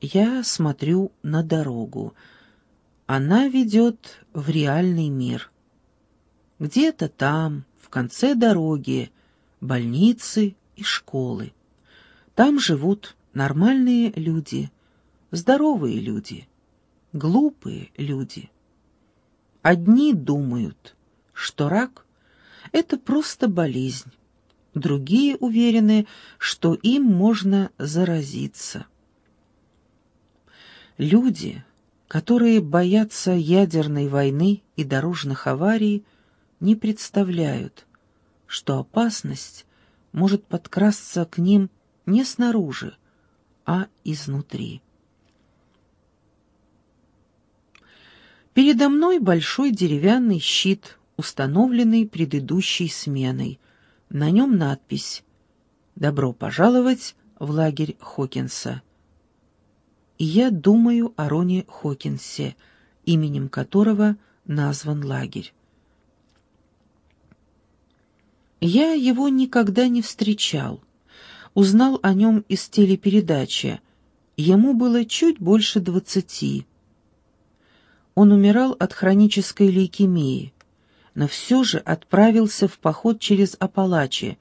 Я смотрю на дорогу. Она ведет в реальный мир. Где-то там, в конце дороги, больницы и школы. Там живут нормальные люди, здоровые люди, глупые люди. Одни думают, что рак — это просто болезнь, другие уверены, что им можно заразиться. Люди, которые боятся ядерной войны и дорожных аварий, не представляют, что опасность может подкрасться к ним не снаружи, а изнутри. Передо мной большой деревянный щит, установленный предыдущей сменой. На нем надпись «Добро пожаловать в лагерь Хокинса». И я думаю о Роне Хокинсе, именем которого назван лагерь. Я его никогда не встречал. Узнал о нем из телепередачи. Ему было чуть больше двадцати. Он умирал от хронической лейкемии, но все же отправился в поход через Апалачи,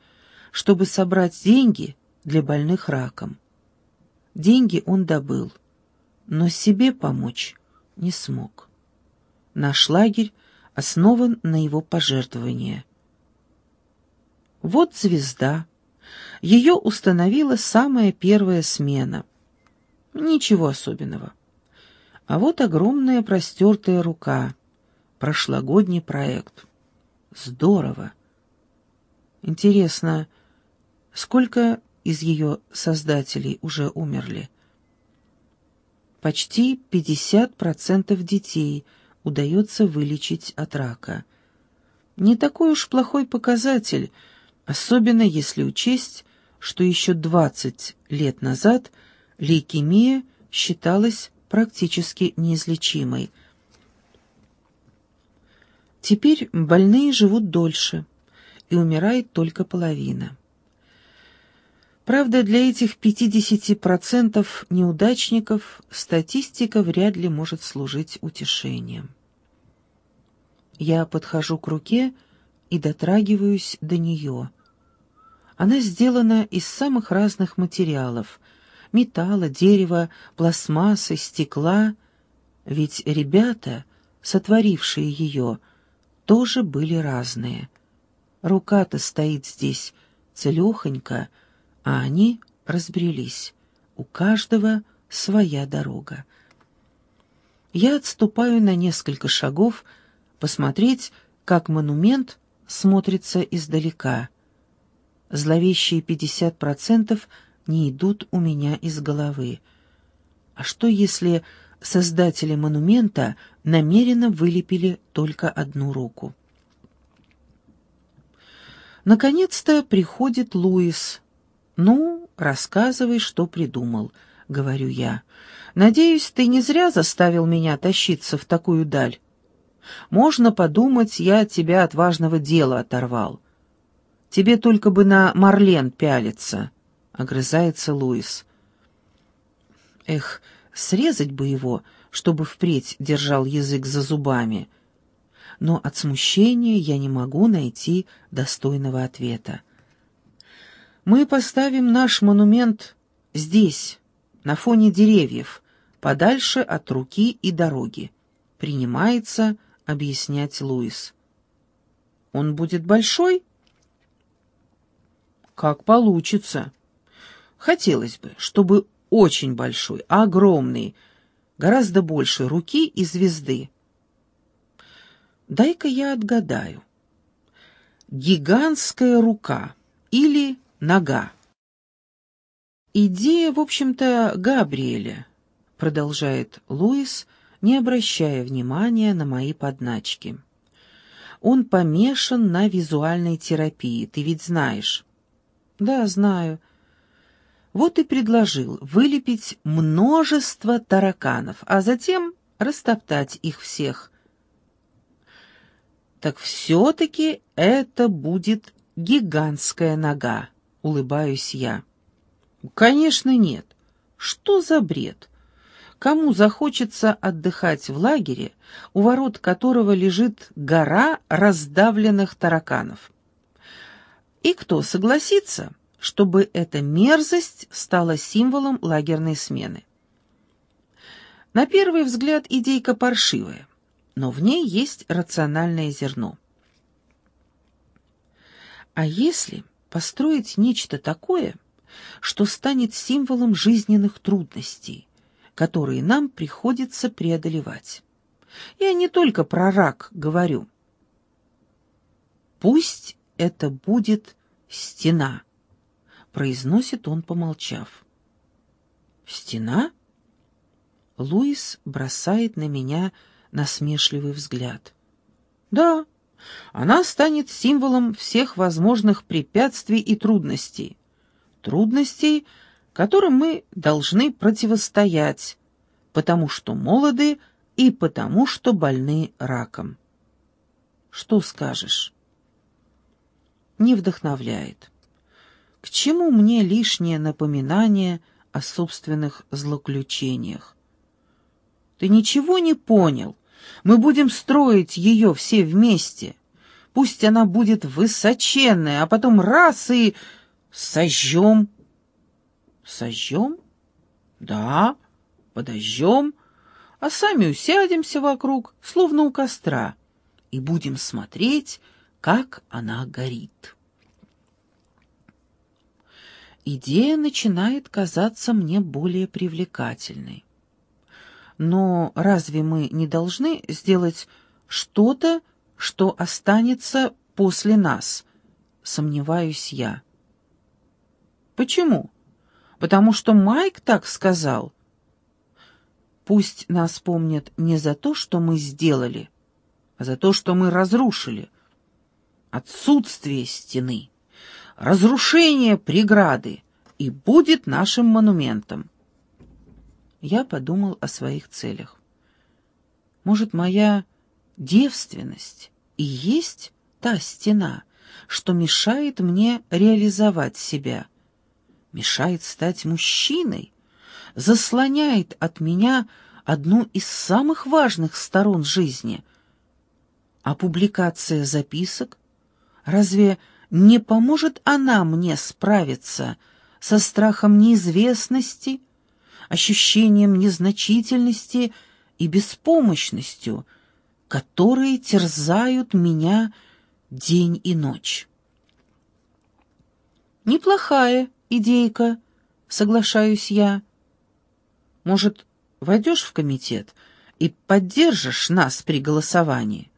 чтобы собрать деньги для больных раком. Деньги он добыл, но себе помочь не смог. Наш лагерь основан на его пожертвования. Вот звезда. Ее установила самая первая смена. Ничего особенного. А вот огромная простертая рука. Прошлогодний проект. Здорово. Интересно, сколько из ее создателей уже умерли? Почти 50% детей удается вылечить от рака. Не такой уж плохой показатель — Особенно если учесть, что еще 20 лет назад лейкемия считалась практически неизлечимой. Теперь больные живут дольше, и умирает только половина. Правда, для этих 50% неудачников статистика вряд ли может служить утешением. Я подхожу к руке и дотрагиваюсь до нее. Она сделана из самых разных материалов — металла, дерева, пластмассы, стекла. Ведь ребята, сотворившие ее, тоже были разные. Рука-то стоит здесь целехонько, а они разбрелись. У каждого своя дорога. Я отступаю на несколько шагов, посмотреть, как монумент смотрится издалека — Зловещие пятьдесят процентов не идут у меня из головы. А что, если создатели монумента намеренно вылепили только одну руку? Наконец-то приходит Луис. «Ну, рассказывай, что придумал», — говорю я. «Надеюсь, ты не зря заставил меня тащиться в такую даль. Можно подумать, я тебя от важного дела оторвал. Тебе только бы на Марлен пялиться», — огрызается Луис. «Эх, срезать бы его, чтобы впредь держал язык за зубами». Но от смущения я не могу найти достойного ответа. «Мы поставим наш монумент здесь, на фоне деревьев, подальше от руки и дороги», — принимается объяснять Луис. «Он будет большой?» Как получится. Хотелось бы, чтобы очень большой, огромный, гораздо больше руки и звезды. Дай-ка я отгадаю. Гигантская рука или нога. Идея, в общем-то, Габриэля, продолжает Луис, не обращая внимания на мои подначки. Он помешан на визуальной терапии, ты ведь знаешь. Да, знаю. Вот и предложил вылепить множество тараканов, а затем растоптать их всех. Так все-таки это будет гигантская нога, улыбаюсь я. Конечно, нет. Что за бред? Кому захочется отдыхать в лагере, у ворот которого лежит гора раздавленных тараканов? И кто согласится, чтобы эта мерзость стала символом лагерной смены? На первый взгляд идейка паршивая, но в ней есть рациональное зерно. А если построить нечто такое, что станет символом жизненных трудностей, которые нам приходится преодолевать? Я не только про рак говорю. Пусть это будет стена, произносит он, помолчав. Стена? Луис бросает на меня насмешливый взгляд. Да, она станет символом всех возможных препятствий и трудностей. Трудностей, которым мы должны противостоять, потому что молоды и потому что больны раком. Что скажешь? Не вдохновляет. К чему мне лишнее напоминание о собственных злоключениях? Ты ничего не понял. Мы будем строить ее все вместе. Пусть она будет высоченная, а потом раз и сожжем. Сожжем? Да, подожжем, а сами усядемся вокруг, словно у костра, и будем смотреть, как она горит. Идея начинает казаться мне более привлекательной. Но разве мы не должны сделать что-то, что останется после нас? Сомневаюсь я. Почему? Потому что Майк так сказал. Пусть нас помнят не за то, что мы сделали, а за то, что мы разрушили. Отсутствие стены, разрушение преграды и будет нашим монументом я подумал о своих целях. Может, моя девственность и есть та стена, что мешает мне реализовать себя, мешает стать мужчиной, заслоняет от меня одну из самых важных сторон жизни. А публикация записок? Разве не поможет она мне справиться со страхом неизвестности ощущением незначительности и беспомощностью, которые терзают меня день и ночь. Неплохая идейка, соглашаюсь я. Может, войдешь в комитет и поддержишь нас при голосовании?